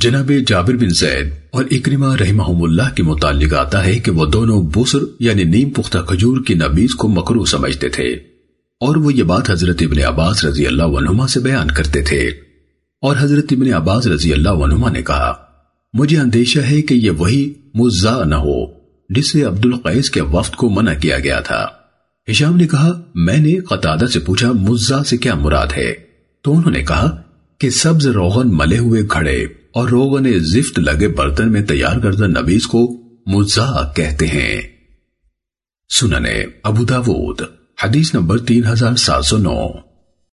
جناب جابر بن زید اور اکرمہ رحمہ اللہ کے متعلق آتا ہے کہ وہ دونوں بسر یعنی نیم پختہ کھجور کی نبیز کو مکرو سمجھتے تھے اور وہ یہ بات حضرت ابن عباس رضی اللہ عنہما سے بیان کرتے تھے۔ اور حضرت ابن عباس رضی اللہ عنہما نے کہا، مجھے اندیشہ ہے کہ یہ وہی مزا نہ ہو جس سے عبد القیس کے وفد کو منع کیا گیا تھا۔ ہشام نے کہا، میں نے قطادہ سے پوچھا مزا سے کیا مراد ہے؟ تو انہوں نے کہا کہ سبز روغن ملے ہوئے کھڑے۔ اور روغن زفت لگے برتن میں تیار کردہ نبیز کو مزا کہتے ہیں۔ سننے ابو داود، حدیث نمبر تین ہزار سات سو نو۔